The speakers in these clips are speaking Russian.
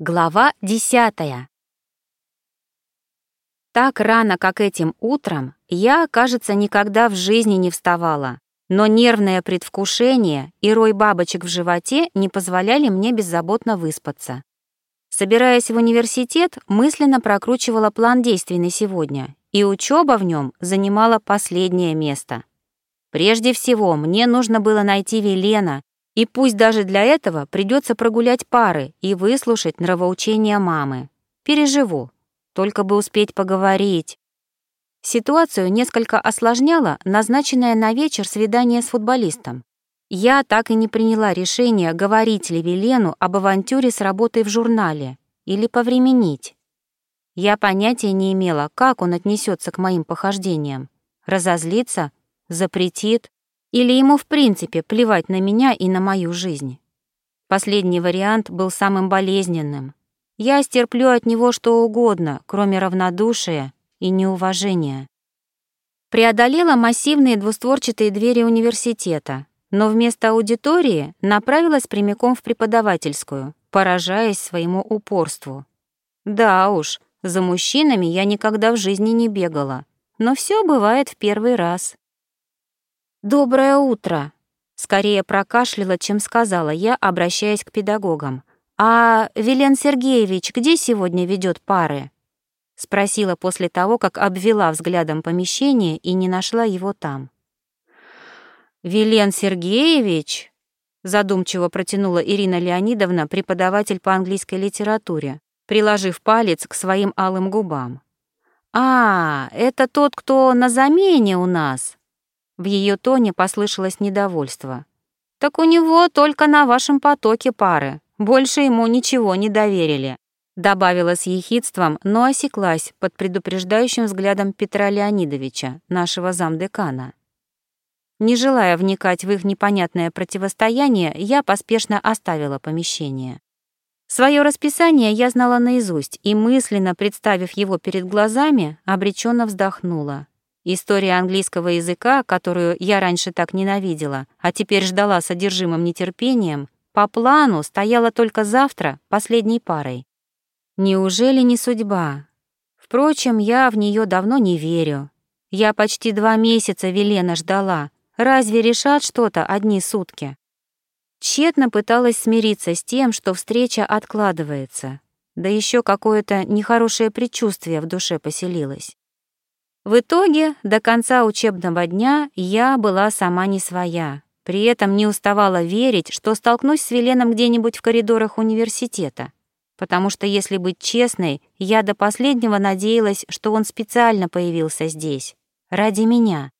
Глава десятая. Так рано, как этим утром, я, кажется, никогда в жизни не вставала, но нервное предвкушение и рой бабочек в животе не позволяли мне беззаботно выспаться. Собираясь в университет, мысленно прокручивала план действий на сегодня, и учеба в нем занимала последнее место. Прежде всего, мне нужно было найти Велена и пусть даже для этого придется прогулять пары и выслушать нравоучения мамы. Переживу, только бы успеть поговорить. Ситуацию несколько осложняло назначенное на вечер свидание с футболистом. Я так и не приняла решение, говорить ли Велену об авантюре с работой в журнале или повременить. Я понятия не имела, как он отнесется к моим похождениям. Разозлится? Запретит? Или ему в принципе плевать на меня и на мою жизнь? Последний вариант был самым болезненным. Я стерплю от него что угодно, кроме равнодушия и неуважения. Преодолела массивные двустворчатые двери университета, но вместо аудитории направилась прямиком в преподавательскую, поражаясь своему упорству. Да уж, за мужчинами я никогда в жизни не бегала, но все бывает в первый раз. «Доброе утро!» Скорее прокашляла, чем сказала я, обращаясь к педагогам. «А Вилен Сергеевич где сегодня ведет пары?» Спросила после того, как обвела взглядом помещение и не нашла его там. «Вилен Сергеевич?» задумчиво протянула Ирина Леонидовна, преподаватель по английской литературе, приложив палец к своим алым губам. «А, это тот, кто на замене у нас», в ее тоне послышалось недовольство. «Так у него только на вашем потоке пары. Больше ему ничего не доверили», добавила с ехидством, но осеклась под предупреждающим взглядом Петра Леонидовича, нашего замдекана. Не желая вникать в их непонятное противостояние, я поспешно оставила помещение. Свое расписание я знала наизусть и, мысленно представив его перед глазами, обреченно вздохнула. История английского языка, которую я раньше так ненавидела, а теперь ждала содержимым нетерпением, по плану стояла только завтра последней парой. Неужели не судьба? Впрочем, я в нее давно не верю. Я почти два месяца Велена ждала. Разве решат что-то одни сутки? Тщетно пыталась смириться с тем, что встреча откладывается. Да еще какое-то нехорошее предчувствие в душе поселилось. В итоге до конца учебного дня я была сама не своя. При этом не уставала верить, что столкнусь с Веленом где-нибудь в коридорах университета. Потому что, если быть честной, я до последнего надеялась, что он специально появился здесь. Ради меня.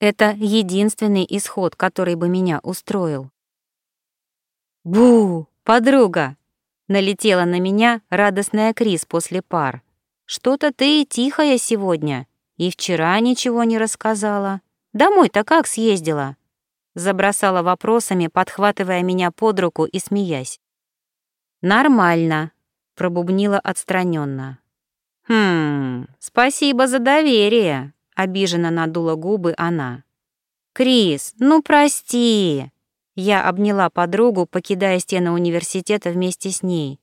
Это единственный исход, который бы меня устроил. «Бу, подруга!» Налетела на меня радостная Крис после пар. «Что-то ты тихая сегодня. И вчера ничего не рассказала. Домой-то как съездила?» Забросала вопросами, подхватывая меня под руку и смеясь. «Нормально», — пробубнила отстраненно. «Хм, спасибо за доверие», — обиженно надула губы она. «Крис, ну прости!» Я обняла подругу, покидая стены университета вместе с ней.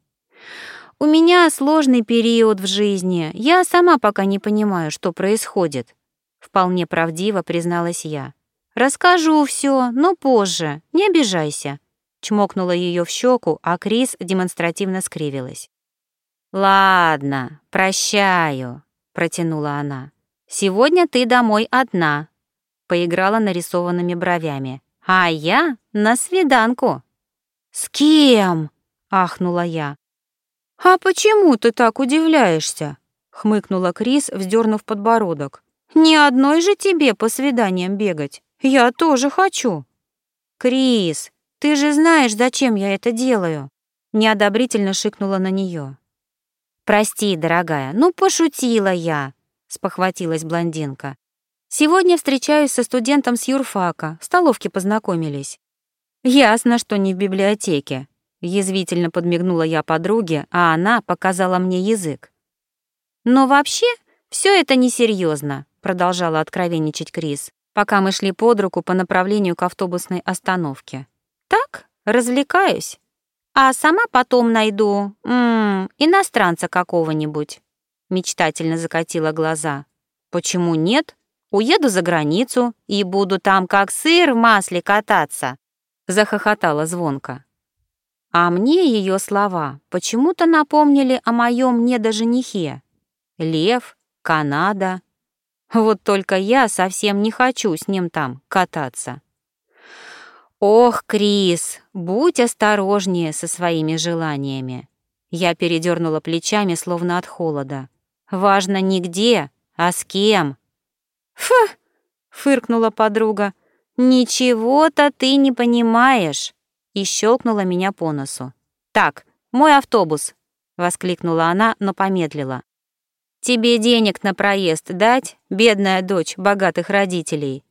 У меня сложный период в жизни. Я сама пока не понимаю, что происходит. Вполне правдиво призналась я. Расскажу все, но позже. Не обижайся. Чмокнула ее в щеку, а Крис демонстративно скривилась. Ладно, прощаю, протянула она. Сегодня ты домой одна. Поиграла нарисованными бровями. А я на свиданку. С кем? ахнула я. «А почему ты так удивляешься?» — хмыкнула Крис, вздернув подбородок. «Ни одной же тебе по свиданиям бегать. Я тоже хочу». «Крис, ты же знаешь, зачем я это делаю?» Неодобрительно шикнула на нее. «Прости, дорогая, ну пошутила я», — спохватилась блондинка. «Сегодня встречаюсь со студентом с юрфака, в столовке познакомились». «Ясно, что не в библиотеке», Язвительно подмигнула я подруге, а она показала мне язык. «Но вообще все это несерьезно», — продолжала откровенничать Крис, пока мы шли под руку по направлению к автобусной остановке. «Так, развлекаюсь. А сама потом найду, м иностранца какого-нибудь. Мечтательно закатила глаза. Почему нет? Уеду за границу и буду там как сыр в масле кататься. Захохотала звонко. А мне ее слова почему-то напомнили о моем недоженихе. Лев, Канада. Вот только я совсем не хочу с ним там кататься. Ох, Крис, будь осторожнее со своими желаниями. Я передернула плечами, словно от холода. Важно не где, а с кем. Фу, фыркнула подруга. Ничего-то ты не понимаешь и щелкнула меня по носу. «Так, мой автобус!» — воскликнула она, но помедлила. «Тебе денег на проезд дать, бедная дочь богатых родителей?»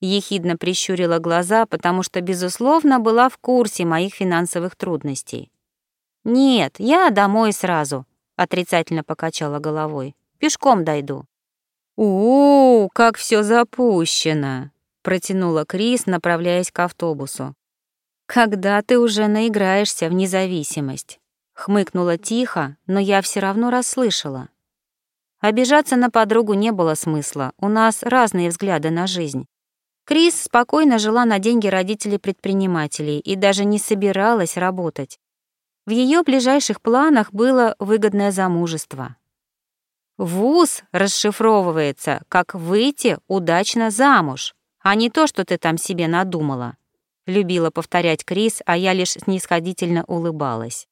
Ехидно прищурила глаза, потому что, безусловно, была в курсе моих финансовых трудностей. «Нет, я домой сразу», — отрицательно покачала головой. «Пешком дойду». «У-у, как все запущено!» — протянула Крис, направляясь к автобусу. «Когда ты уже наиграешься в независимость?» Хмыкнула тихо, но я все равно расслышала. Обижаться на подругу не было смысла, у нас разные взгляды на жизнь. Крис спокойно жила на деньги родителей-предпринимателей и даже не собиралась работать. В ее ближайших планах было выгодное замужество. ВУЗ расшифровывается как «выйти удачно замуж», а не то, что ты там себе надумала. Любила повторять Крис, а я лишь снисходительно улыбалась.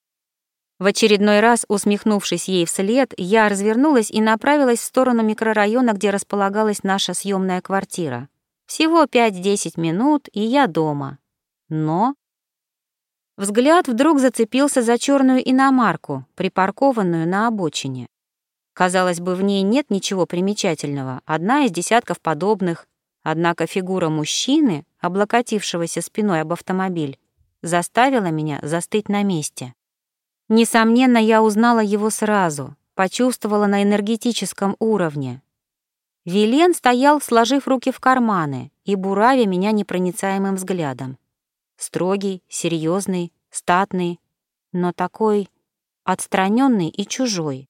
В очередной раз, усмехнувшись ей вслед, я развернулась и направилась в сторону микрорайона, где располагалась наша съемная квартира. Всего 5-10 минут, и я дома. Но... Взгляд вдруг зацепился за черную иномарку, припаркованную на обочине. Казалось бы, в ней нет ничего примечательного, одна из десятков подобных, однако фигура мужчины, облокотившегося спиной об автомобиль, заставила меня застыть на месте. Несомненно, я узнала его сразу, почувствовала на энергетическом уровне. Вилен стоял, сложив руки в карманы и буравя меня непроницаемым взглядом. Строгий, серьезный, статный, но такой отстраненный и чужой.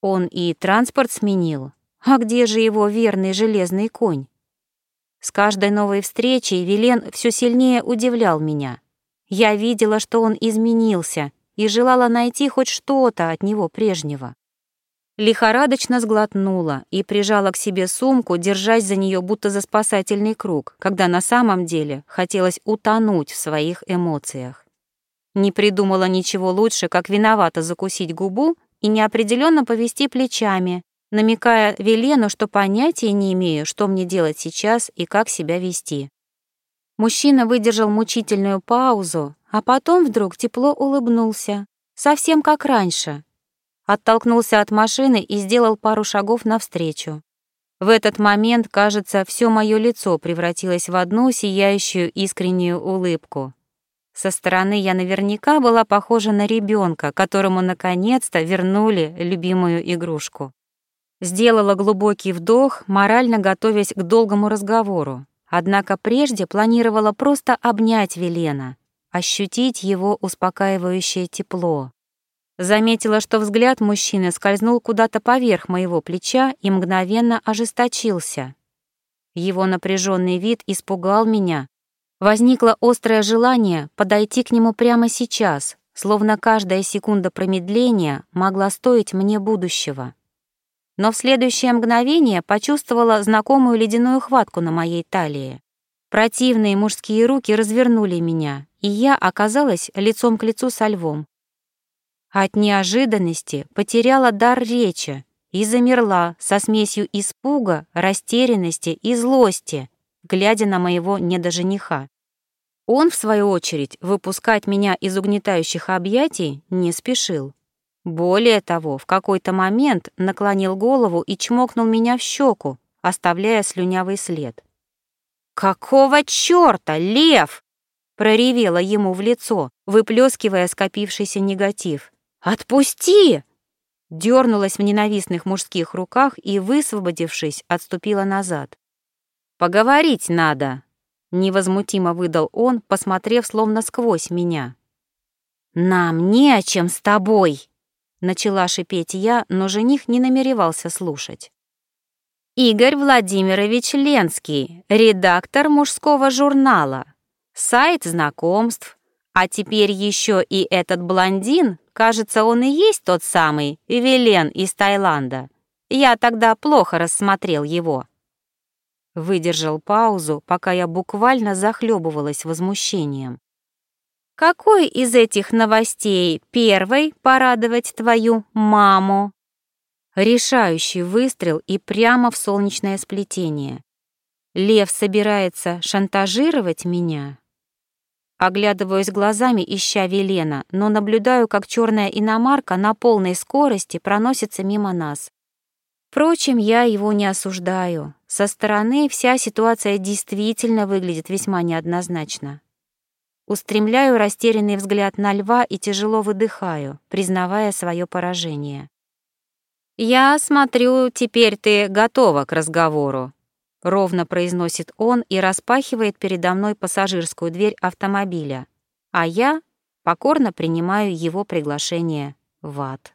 Он и транспорт сменил. А где же его верный железный конь? С каждой новой встречей Вилен все сильнее удивлял меня. Я видела, что он изменился, и желала найти хоть что-то от него прежнего. Лихорадочно сглотнула и прижала к себе сумку, держась за нее будто за спасательный круг, когда на самом деле хотелось утонуть в своих эмоциях. Не придумала ничего лучше, как виновато закусить губу и неопределенно повести плечами, намекая Велену, что понятия не имею, что мне делать сейчас и как себя вести. Мужчина выдержал мучительную паузу, а потом вдруг тепло улыбнулся, совсем как раньше. Оттолкнулся от машины и сделал пару шагов навстречу. В этот момент, кажется, все мое лицо превратилось в одну сияющую искреннюю улыбку. Со стороны я наверняка была похожа на ребенка, которому наконец-то вернули любимую игрушку. Сделала глубокий вдох, морально готовясь к долгому разговору. Однако прежде планировала просто обнять Велена, ощутить его успокаивающее тепло. Заметила, что взгляд мужчины скользнул куда-то поверх моего плеча и мгновенно ожесточился. Его напряженный вид испугал меня. Возникло острое желание подойти к нему прямо сейчас, словно каждая секунда промедления могла стоить мне будущего но в следующее мгновение почувствовала знакомую ледяную хватку на моей талии. Противные мужские руки развернули меня, и я оказалась лицом к лицу со львом. От неожиданности потеряла дар речи и замерла со смесью испуга, растерянности и злости, глядя на моего недожениха. Он, в свою очередь, выпускать меня из угнетающих объятий не спешил. Более того, в какой-то момент наклонил голову и чмокнул меня в щеку, оставляя слюнявый след. «Какого чёрта, лев?» — проревела ему в лицо, выплескивая скопившийся негатив. «Отпусти!» Дернулась в ненавистных мужских руках и, высвободившись, отступила назад. «Поговорить надо», — невозмутимо выдал он, посмотрев словно сквозь меня. «Нам не о чем с тобой!» — начала шипеть я, но жених не намеревался слушать. Игорь Владимирович Ленский, редактор мужского журнала, сайт знакомств, а теперь еще и этот блондин, кажется, он и есть тот самый Велен из Таиланда. Я тогда плохо рассмотрел его. Выдержал паузу, пока я буквально захлебывалась возмущением. Какой из этих новостей первой порадовать твою маму? Решающий выстрел и прямо в солнечное сплетение. Лев собирается шантажировать меня? Оглядываюсь глазами, ища Велена, но наблюдаю, как черная иномарка на полной скорости проносится мимо нас. Впрочем, я его не осуждаю. Со стороны вся ситуация действительно выглядит весьма неоднозначно. Устремляю растерянный взгляд на льва и тяжело выдыхаю, признавая свое поражение. «Я смотрю, теперь ты готова к разговору», — ровно произносит он и распахивает передо мной пассажирскую дверь автомобиля, а я покорно принимаю его приглашение в ад.